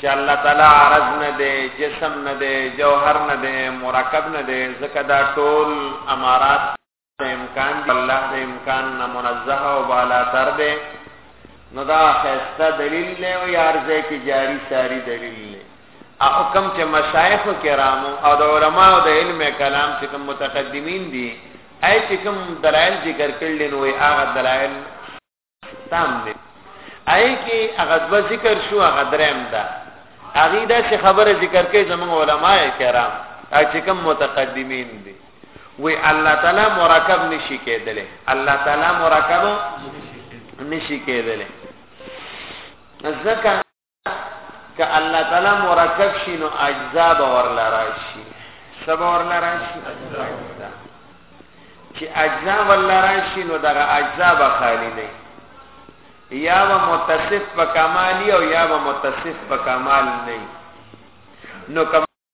چې الله تعالی عرض نه دی، جسم نه دی، جوهر نه دی، مرکب نه دی، ځکه دا ټول امارات د امکان دي، الله د امکان نه منزه او بالاتر دی، نو دا ښایسته دلیل دی او هر ځای کې جاري ساري دلیل دی. هغه کوم چې مشایخو کرامو او د علماو د علم کلام چې کوم متقدمین دي، ای چې کوم دلایل ذکر کړل نو هغه دلایل تام دی آی کې هغه د ذکر شو هغه درم ده هغه دا چې خبره ذکر کوي زموږ علما کرام چې کوم متقدمین دي وی الله تعالی مرکب نشي کېدل الله تعالی مرکب نشي کېدل ځکه که الله تعالی مرکب شي نو اجزا به ورلا راشي څه به ورلا راشي چې اجزا ورلا راشي نو دغه اجزا به خالی نه یا به متصف په کمالی او یا به متصف په کمال نه نو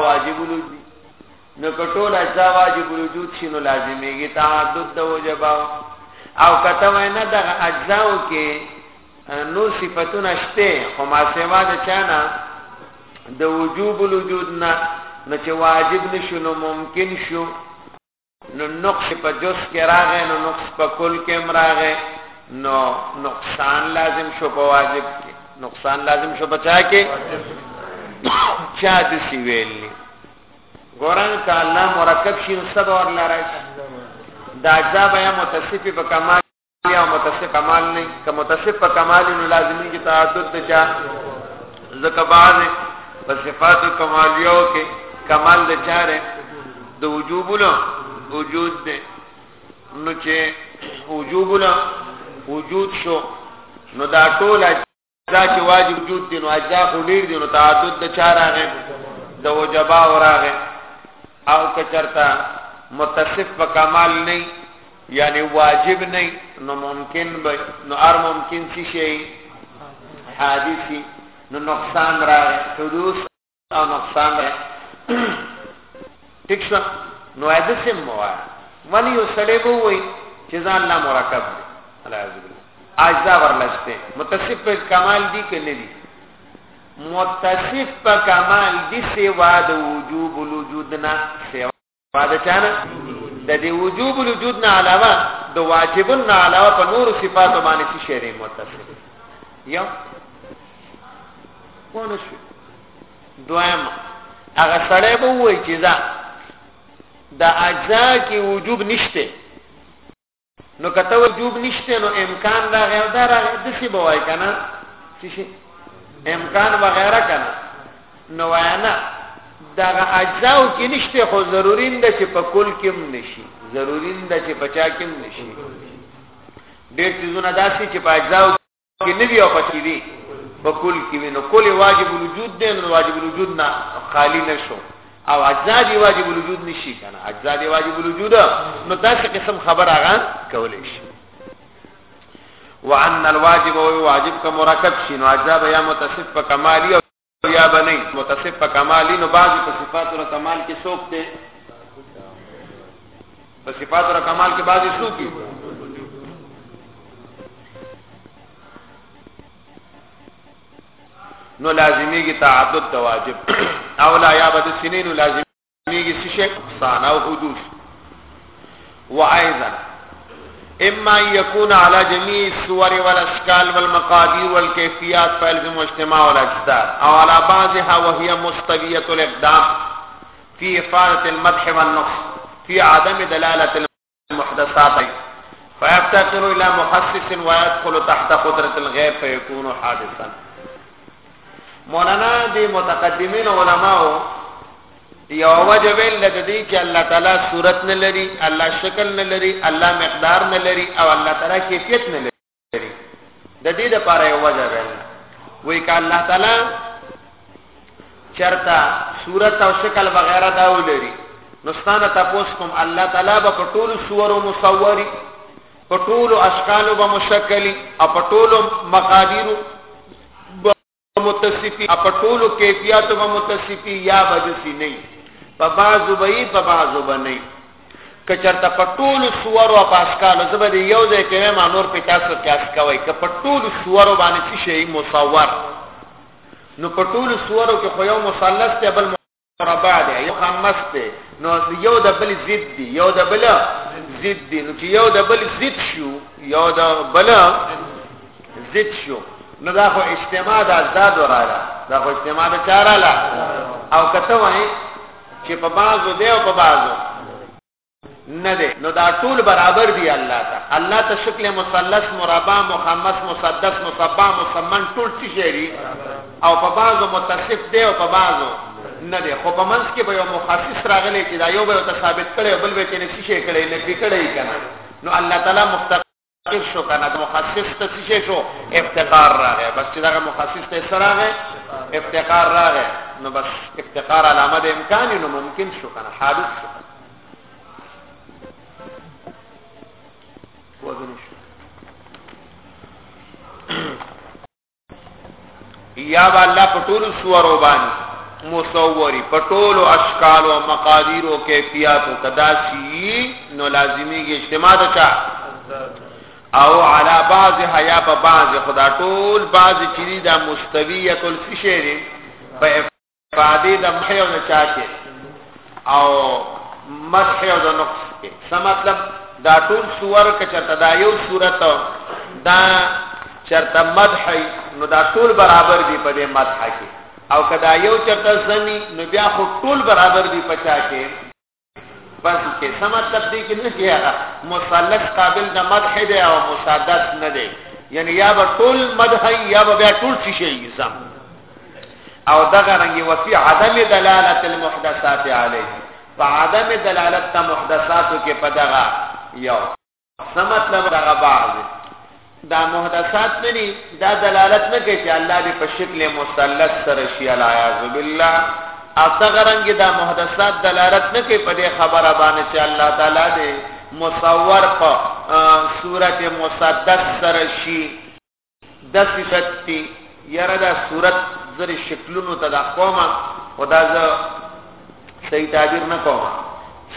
واجب الوجود نو کټول اجزا واجب الوجود شنو لازميږي تعدد د وجباو او کته وینا د اجزاو کې نو صفاتونه شته خو ما سیوا د چانا د وجوب الوجود نه نو چې واجب نشو نو ممکن شو نو نقص په جز کې راغې نو نقص په کل کې هم راغې نو نقصان لازم شو په واجب کې نقصان لازم شو بچا کې چا د سی ویلې ګوران کا الله مرکب شي نو صبر لاره دا ځا بیا متصفی په کمال یا متصف کمال نه که متصف په کمال نو لازمي کې تعدد ته چا ځکه بعض په صفات کمالیو کې کمال د چاره د وجوبونو وجود دی نو چې وجوبونه وجود شو نو دا ټول دا چې واجب وجود دی نو اجزا خو ډیر دی نو تعدد د چا راغې د وجبا وراغې او کچرتا متصف په کمال نه یعنی واجب نه نو ممکن به نو ار ممکن شي حادثي نو نقصان راغې حدوث او نقصان ده ٹھیک شو نو اده سم موا ولی یو سړی بو وای چې ځان لا مرکب دی العیاذ بالله اجزا ورلسته متصف په کمال دی کې نه دی متصف په کمال دی سیوا د وجوب الوجودنا سیوا پاده چانه د دې وجوب الوجود نه علاوه د واجب نه علاوه په نور صفات باندې څه شی دی متصف یو ونه شو دویم هغه سړی به وایي چې دا د اجزا کې وجوب نشته نو کته وجوب نشته نو امکان راغی او دا راغی د څه بوای کنه چې شي امکان وغیرہ کنه نو وینا دا اجزاء کې نشته خو ضروری ده چې په کل کې هم نشي ضروری ده چې بچا کې هم نشي ډېر چیزونه داسې چې په اجزاء کې نبی او پکې وی په کل کې وی نو کل واجب الوجود دی نو واجب الوجود نه خالی نشو او اجزا دی واجب الوجود نشي کنه اجزا دی واجب الوجود نو تاسو قسم خبر هغه کولې شي وان الواجب او واجب کا مرکب شي نو اجزا بیا متصف په کمالی یا بنی متصف په کمالی نو بعض په صفات او کمال کې څوک دی په صفات او کمال کې بعضی څوک دی نو لازمی کی تعدد د واجب او لا یا بد سنین لازم کی سشه ثانا او حدوث و ايضا اما يكون على جميع الصور والاشكال والمقادير والكيفيات فيلزم اجتماع الاجداد او على بعضها وهي مستويه الاقدام في افاده المدح والنقص في عدم دلاله محدثات فيفتقر الى مخصص ويدخل تحت قدرة الغير فيكون حادثا مولانا دی متقدمین علماو یو وجه ویل د دې چې الله تعالی صورت نه لري الله شکل نه لري الله مقدار نه لري او الله تعالی کیفیت نه لري کړي د دې لپاره یو وجه ده وای ک الله تعالی چرتا صورت او شکل وغیرہ دا ولري نو ستانه تاسو کوم الله تعالی به په ټولو صورو مصوري په ټولو اشکالو به مشکلي او په ټولو مقادیرو متصفی په ټولو کیفیتو به متصفی یا به دسی نه په بعضو به یې په بعضو به نه که چرته په ټولو سورو او پاسکالو زه به د یو ځای کې وایم نور په تاسو قیاس کوئ که په ټولو سورو باندې څه شی مصور نو په ټولو سورو کې خو یو مثلث دی بل ربا دی یو خمس دی نو یو د بل ضد دی یو د بل ضد دی نو چې یو د بل ضد شو یو د بل ضد شو نو دا خو اجتماع د ازاد وراله دا خو اجتماع د چاره لا او کته وای چې په بازو دی او په بازو نه دی نو دا ټول برابر دی الله ته الله ته شکل مثلث مربع مخمس مسدس مصبع مسمن ټول څه شری او په بعضو متصف دی او په بعضو نه دی خو په منځ کې به یو مخصص راغلی چې دا یو به ته ثابت کړي او بل به چې نه شي کړي نه پکړي کنه نو الله تعالی مفتق واقف شو کنه د مخصص ته څه شو افتقار راغی بس چې دغه مخصص ته سره راغی افتقار راغی نو بس افتقار علامه د امکان نو ممکن شو کنه حادث شو وزن شو یا با الله په ټول سورو باندې مصوري په ټول اشکال او مقادیر او کیفیت او تداسی نو لازمی کې اجتماع ده چا او علا بعض حیا په بعض خدا ټول بعض چیزی دا مستویت الفشری په فادی د محی او د چاشه او مسح او د نقص کې څه مطلب دا ټول سور کې چرته دا یو صورت دا چرته مدح نو دا ټول برابر دي په دې مدح کې او کدا یو چرته زمي نو بیا خو ټول برابر دي پچا کې بس کې څه مطلب دی کې نه کې هغه مثلث قابل د مدح دی او مسدس نه دی یعنی یا به ټول مدح یا به بیا ټول څه شي زم او دغه رنګي وفي عدم دلالت المحدثات علیه فعدم دلالت محدثات کې پدغه یو څه مطلب دغه بعض دا محدثات مني دا دلالت نه کوي چې الله دې په شکل مثلث سره شي العیاذ بالله او دغه رنګ دا محدثات دلالت نه کوي په دې خبره باندې چې الله تعالی دې مصور په صورت مسدس سره شي داسې شت چې یاره دا صورت زر شکلونو ته دا قومه او دا زه صحیح تعبیر نه کوم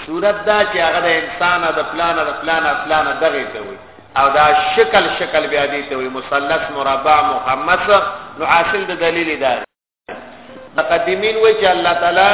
صورت دا چې هغه د انسان د پلان د پلان پلان دغه ته وي او دا شکل شکل بیا دي ته وي مثلث مربع مخمس نو حاصل د دلیل دا مقدمین وای چې الله تعالی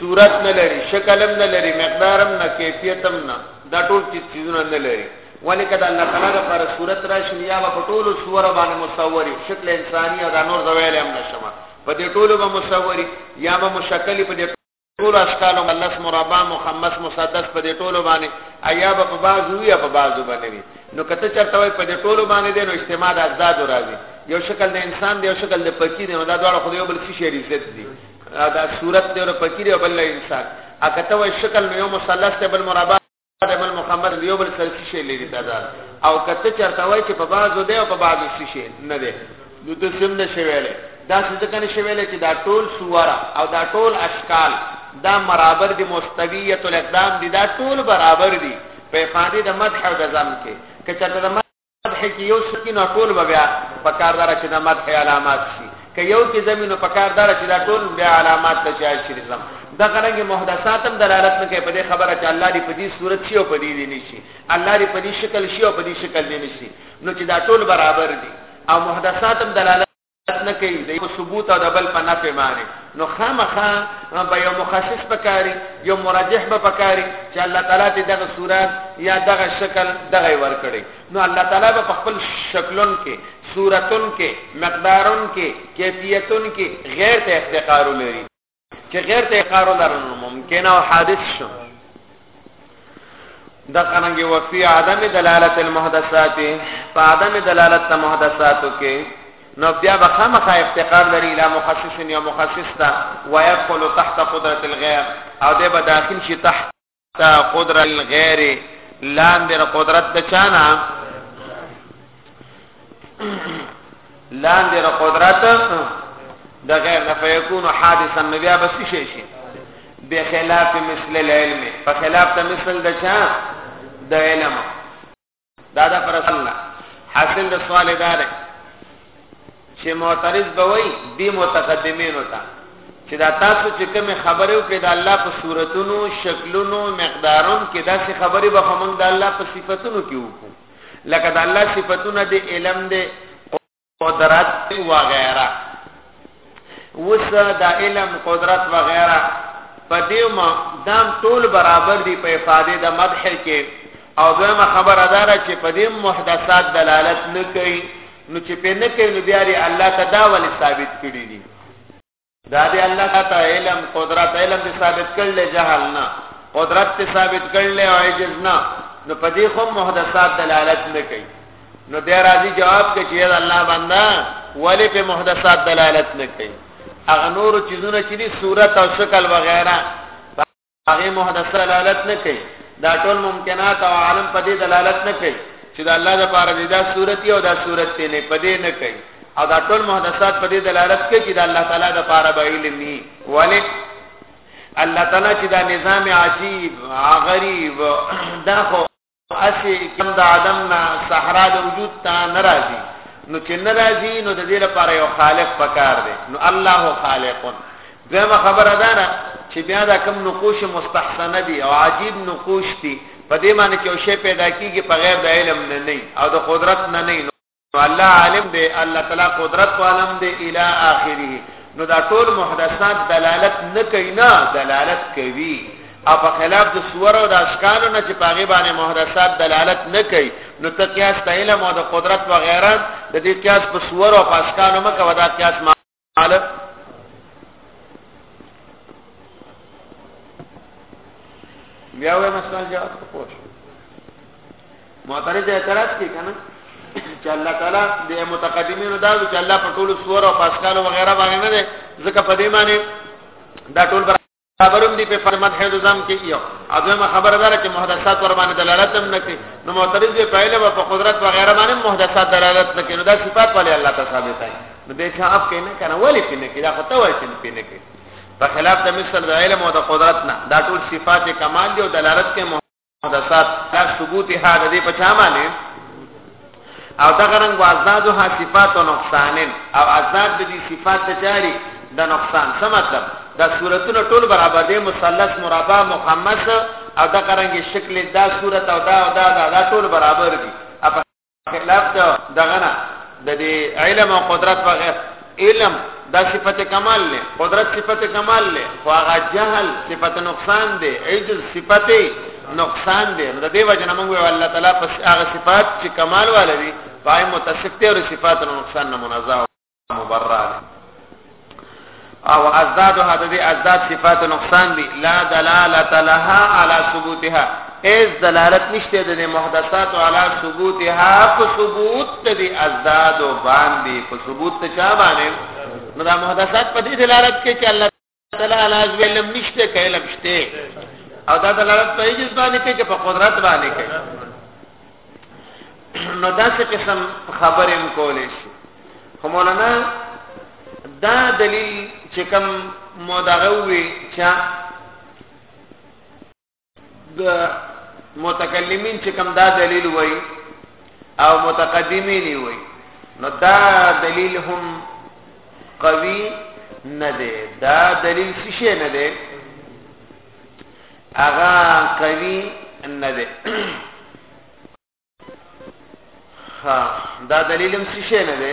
صورت نه لري شکل هم نه لري مقدار هم نه کیفیت هم نه دا ټول چې چیزونه نه لري ولی کدا الله تعالی د پر صورت راشي یا په ټولو صور باندې مصوري شکل انساني او د نور زویل هم نشمه په دې ټولو به مصوري یا به مشکل په دې ټولو اشکالو ملس مربع مخمس مسدس په دې ټولو باندې ایا به په بعضو یا په بعضو باندې وي نو کته چرته وای په دې ټولو باندې دی نو اجتماع د اضداد راځي یو شکل د انسان دی یو شکل د پکی دی نو دا دواړه خو یو بل څه شی ریزت دي دا صورت دی او پکی دی او بل انسان اکته وای شکل نو یو مثلث دی بل مربع د مل محمد یو بل سره شي لري تضاد او کته چرته وای چې په بازو دی او په بازو شي نه دی نو د سم نشي ویلې دا څه ځکه نشي ویلې چې دا ټول سواره او دا ټول اشکال دا برابر دي مستویت الاقدام دي دا ټول برابر دي په فادي د مدح او د ذم کې کچته مدح کې یو سکی نو ټول به بیا په کار دار چې د مدح علامات شي که یو کې زمينو په کار دار چې دا ټول بیا علامات ته شای شي زم دا غرنګ محدثات هم دلالت نه کوي په دې خبره چې الله دې په دې صورت شي او په دې دې نشي الله دې په دې شکل شي او په دې شکل دې نشي نو چې دا ټول برابر دي او محدثات هم دلالت نه کوي د یو ثبوت او د بل په نفع باندې نو خامخا به یو مخصص پکاري یو مرجح به پکاري چې الله تعالی دې دغه صورت یا دغه شکل دغه ورکړي نو الله تعالی به په خپل شکلون کې صورتون کې مقدارون کې کیفیتون کې غیر ته افتقار لري چې غیر ته کارو درنو ممکن او حادث شو د قرنګي وفي عدم دلالت المحدثات په عدم دلالت المحدثاتو کې نو بیا به خامخا افتقار لري اله مخصص یا مخصص تا ويدخل تحت قدرت الغير او دې به داخل شي تحت تا قدر الغیر لاندې قدرت د چانا لاندې قدرت د غیر نه فیکون حادثا بیا بس شي شي بخلاف مثل العلم فخلاف مثل د چا د علم دا دا پر اصل نه حاصل د سوال دار چې معترض به وي دی متقدمین وتا چې دا تاسو چې کوم خبره وکړه د الله په صورتونو شکلونو مقدارونو کې دا څه خبره به هم د الله په صفاتونو کې وکړو لکه د الله صفاتونه د علم د قدرت وغیرہ وس د علم قدرت وغیرہ په دې ما دام ټول برابر دي په افاده د مدح کې او دویمه خبره دار چې په دې محدثات دلالت نه کوي نو چې په نه کوي نو بیا لري الله تدا ول ثابت کړی دي دا دی الله تعالی علم قدرت علم دې ثابت کړل جهل نه قدرت دې ثابت کړل او عجز نه نو په دې خو محدثات دلالت نه کوي نو بیا راځي جواب کې چې الله بندا ولی په محدثات دلالت نه کوي اغه نور چیزونه چې دي صورت او شکل وغیرہ هغه محدثه دلالت نه کوي دا ټول ممکنات او عالم په دې دلالت نه کوي چې د الله د پاره دا صورت او دا صورت ته نه پدې نه کوي او دا ټول محدثات په دې دلالت کوي چې د الله تعالی د پاره به علم ني ولی الله تعالی چې دا نظام عجیب غریب دا خو اسی کم د عدم نه صحرا د وجود ته ناراضي نو چې ناراضي نو د دې لپاره یو خالق پکار دی نو الله خالق دغه خبره ده نه چې بیا دا کم نقوش مستحسنه دي او عجیب نقوش دي په دې معنی چې یو شی پیدا کیږي په غیر د علم نه نه او د قدرت نه نه نو الله عالم دی الله تعالی قدرت عالم دی الی اخره نو دا ټول محدثات دلالت نه کوي نه دلالت کوي او په خلاف د سور او د اشکالو نه چې پاغي باندې محدثات دلالت نه کوي نو ته قیاس ته علم او د قدرت و غیره د دې قیاس په سور او په اشکالو مکه ودا قیاس تعالی بیا وې مسله جواب پوښ معترض اعتراض کوي کنه چې الله تعالی د متقدمینو دا چې الله په ټولو سور او پاسکال وغیرہ باندې نه ځکه په دې معنی دا ټول خبرم دی په فرمت حیدو زم کې یو اځمه خبر دار چې محدثات ور باندې دلالت هم نکړي نو معترض به پایله په قدرت و غیره باندې محدثات دلالت نکړي نو دا صفات ولې الله تعالی ثابت دی نو به چې اپ کې نه کنه ولې کې نه کې دا خطا وایي چې نه کې په خلاف د مثل د علم او د قدرت نه دا ټول صفات کمال دی او دلالت کې محدثات دا ثبوت ها د دې په چا باندې او دا غرنګ وازداد ها صفات او نقصان او ازاد د دې صفات ته جاری د نقصان څه مطلب دا صورتونه ټول برابر دي مثلث مربع مخمس او دا غرنګ شکل دا صورت او دا او دا دا, دا ټول برابر دي خلاف ته دغه نه د دې علم او قدرت بغیر علم دا صفت کمال نه قدرت صفت کمال نه خو هغه جهل صفت نقصان دی عجز صفت نقصان دی نو د دې وجه نه موږ وی الله تعالی پس هغه صفات چې کمال والي پای متصف ته او صفات نقصان نه منازعه مبرر او ازداد هذا دي ازداد صفات نقصان دي لا دلالت لها على ثبوتها از دلالت نشته د محدثات على ثبوتها په ثبوت د ازداد باندې په ثبوت ته چا باندې نو دا محدثات په دې دلالت کوي چې الله تعالی لاس ویلم نشته کایلم شته او دا دلالت په ایجز باندې کوي چې په قدرت باندې کوي نو دا څه قسم خبرې هم کولې شي خو مولانا دا دلیل چې کوم مو دغه وی چې د متکلمین چې کوم دا دلیل وای او متقدمین وای نو دا دلیل هم قوی نه دی دا دلیل څه نه دی هغه قوی نه دی ها دا دلیل هم څه شي نه دی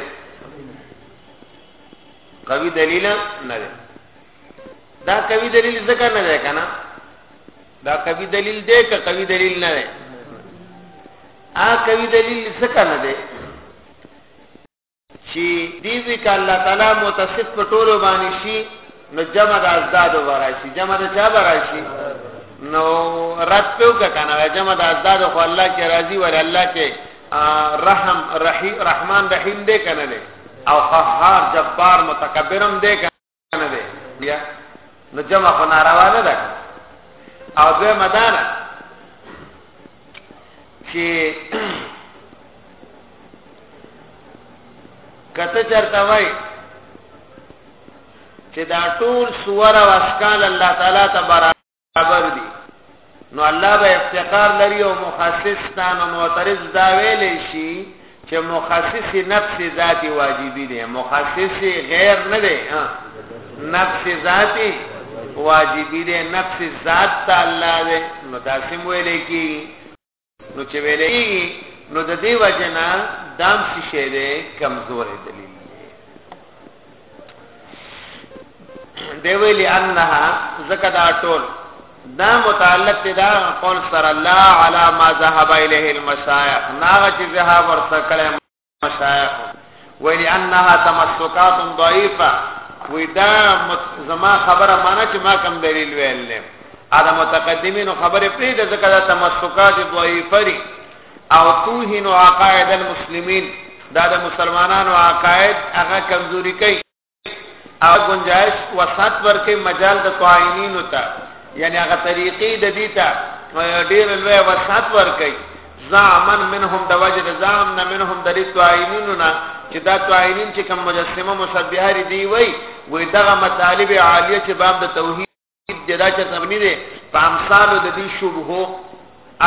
قوي دلیل نه دی دا قوي دلیل ځکه نه دی کنه دا قوي دلیل دی که قوي دلیل نه دی ا قوي دلیل څه کنه دی چی دیوی که اللہ تعالی متصف پر طولو بانی شی نو جمع دا ازدادو براشی جمع دا چا براشی نو رد پیو که کنو جمع دا ازدادو خو اللہ کی راضی ولی اللہ کی رحم رحی رحمان رحیم دے کنو او قهار جبار متکبرم دے کنو نه دی بیا نو جمع خو ناروا نه ده او دوی مدانه چې کته چرته وای چې دا ټول سور او اسکال الله تعالی تبارک خبر دي نو الله به افتقار لري او مخصص ستان او معترض دا ویل شي چې مخصص نفس ذاتی واجبی دی مخصص غیر نه دی نفس ذاتی واجبی دی نفس ذات ته الله دی نو دا سم ویل کیږي نو چې ویلې نو د دې وجنا دام څه شی دی کمزورې دلیل دی ویلي انها زکه دا ټول دا متعلق دی دا قول سره لا علی ما ذهب الیه المشایخ ناغه چې ذهاب ورته کړم مشایخ ویلی انها تمسکات ضعیفه وی دا زما خبره معنی چې ما کم دلیل ویل نه ادا متقدمین خبره پرې د ذکر تمسکات ضعیفه ری او توهین عقائد المسلمین دا د مسلمانانو عقاید هغه کمزوري کوي او گنجائش وسط ورکه مجال د قائنین ته یعنی هغه طریقې د دې ته ډېر لوی وسط ورکه زعمن منهم د وجد زعم نه منهم د دې قائنین نه چې دا قائنین چې کوم مجسمه مشبهه دي وي وې دغه مطالب عالیه چې باب د توحید دا چې مبني دی په امثالو د دې شبهو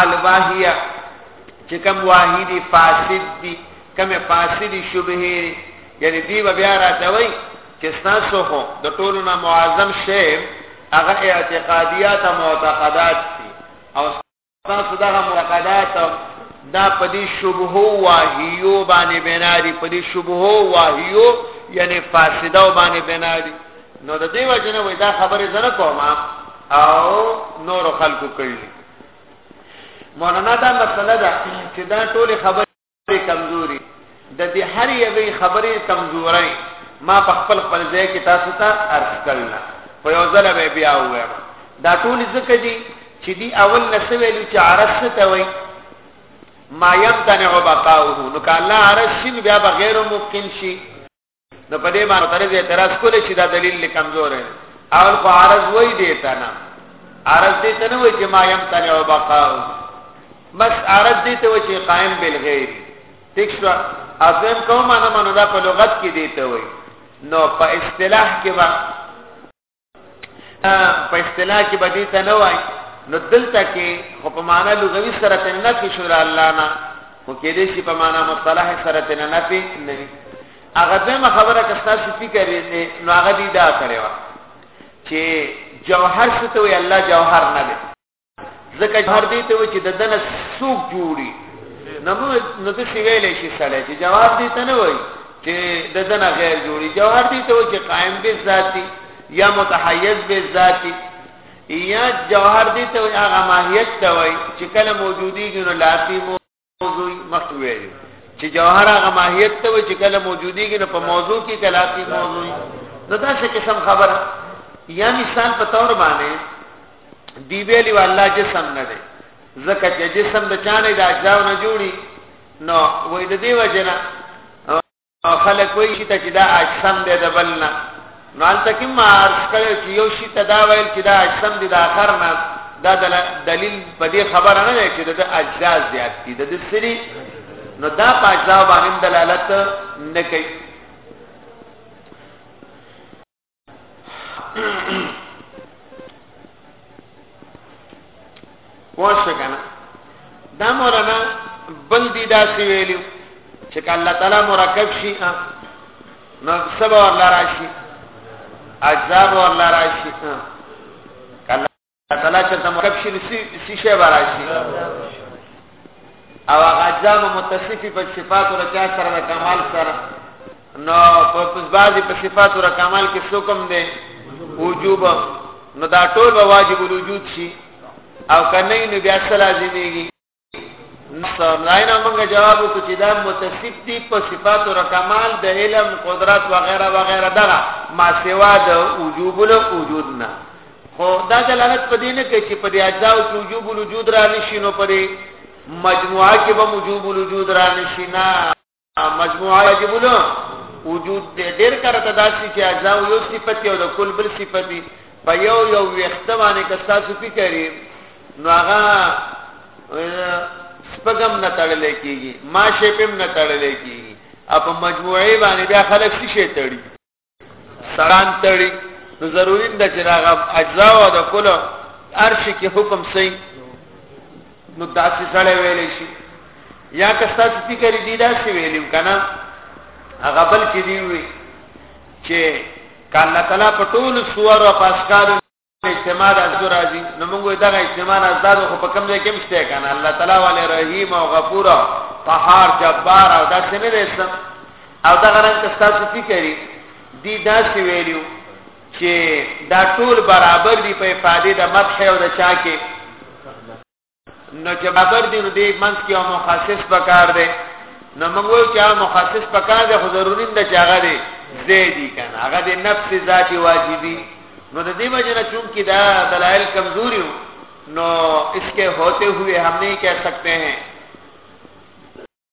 الواهیه چې کوم واحدی فاسد دي کوم فاسد شبهه یعنی دی بیا راځوي چې تاسو هو د ټولو نه معظم شی هغه اعتقادیات او معتقدات دي او تاسو دغه معتقدات دا په دې شبهو واهیو باندې بنا دي په دې شبهو واهیو یعنی فاسده باندې بنا دي نو د دې وجنه وې دا خبره زنه کوم او نور خلکو کوي مولانا دا مسله ده چې دا ټول خبره کمزوري د دې هر یوې خبرې کمزوري ما په خپل خپل ځای کې تاسو ته ارخ کړل په یو ځل به بیا وایم دا ټول ځکه دي چې دی اول نسو ویلو چې عرش ته وای ما یمتنع بقاؤه نو کله عرش بیا بغیر ممکن شي نو په دې باندې ترځ اعتراض کول شي دا دلیل لې کمزور دی اول خو عرض وای دی ته نه عرض دې ته نه وای چې ما يم تنه او بقا بس عرض دې ته وای چې قائم بالغیر ٹھیک شو اذن کومه نه منو دا په لغت کې دی ته وای نو په اصطلاح کې په اصطلاح کې بدی ته نه وای نو دلته کې خو په معنا لغوي سره ته نه کې شو الله نه خو کې دې چې په معنا مصطلح سره ته نه پی نه وي هغه دمه خبره که تاسو فکر یې نو هغه دې دا کړو چې جوهر څه ته وي الله جوهر نه دی ځکه جواب دی ته چې د دنه سوق جوړي نمو نو د سی ویلې شي سره چې جواب دی ته نه وای چې د دنه غیر جوړي جواب دی ته چې قائم به ذاتی یا متحیز به ذاتی یا جوهر دی ته هغه ماهیت ته وای چې کله موجودی ګنو لاتی مو موضوع مخکې ویلو چې جوهر هغه ماهیت ته وي چې کله موجودیږي نو په موضوع کې کله کې موضوع نو دا څه قسم خبره یا مثال په تور باندې دی ویلی والله جسم نه دی زکه چې جسم د چانه د اجزاو نه جوړي نو وې د دې وجنه او خلک وایي شي ته چې دا اجسام دی د بل نه نو هلته کې ما عرض کړی چې یو شي ته دا ویل چې دا اجسام دی د آخر نه دا دلیل په دې خبره نه دی چې د اجزا زیات دي د سری نو دا په اجزا باندې دلالت نه کوي واشه کنه دا مولانا بل دی داسې ویلو چې الله تعالی مرکب شي نو سبا ورلا راشي عذاب ورلا راشي کله چې د مرکب شي سی شی براشي او هغه اجزام متصفی په صفات او رچا سره د کمال سره نو په بعضی په صفات او کمال کې څه کوم دي وجوب نو دا ټول واجب الوجود شي او کنه نو بیا سره لازميږي ناینه موږ جواب وکړو چې دا متصف دي په صفات او کمال د علم قدرت و غیره و غیره دغه ما سوا د وجوب له وجود نه خو دا دلالت په دې نه کوي چې په دې اجزا او وجوب الوجود را نشي نو په دې مجموعه کې به وجوب الوجود را نشي نه مجموعه واجب له وجود دې ډېر کار ته داسي چې اجزا یو صفت یو د کل بل صفت دی په یو یو وخته باندې که تاسو فکرې نو هغه سپګم نه تړل کېږي ما شپم نه تړل کېږي اپ مجموعه باندې بیا خلک څه شي تړي سران تړي نو ضروري ده چې هغه اجزا او د کله ارش کې حکم سي نو داسې سره ویل شي یا که تاسو فکر دي داسې ویلم کنه هغه بل کې دی وي چې کله تعالی په ټول سور او پاسکارو اجتماع د ازو راځي نو موږ دغه اجتماع نه زادو خو په کم ځای کې مشته کنه الله تعالی والے رحیم او غفور او قهار جبار او دا څه نه دیسم او دا غران ته تاسو فکرې دی دا سی ویلو چې دا ټول برابر دي په افاده د مدح او د چا کې نو چې خبر دي نو دې منځ کې یو مخصص پکار دی نو موږ وایو چې هغه مخصص پکار دی خو ضروري نه چې هغه دی زیدی کنه هغه دی نفس ذاتی واجبی نو د دې وجه نه چون کې دا دلایل کمزوري وو نو اس کے ہوتے ہوئے ہم نہیں کہہ سکتے ہیں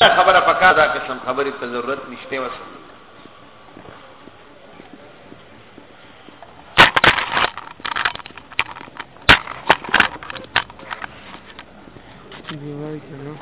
دا خبره پکا دا قسم خبرې ته ضرورت نشته وسه دیوای کنه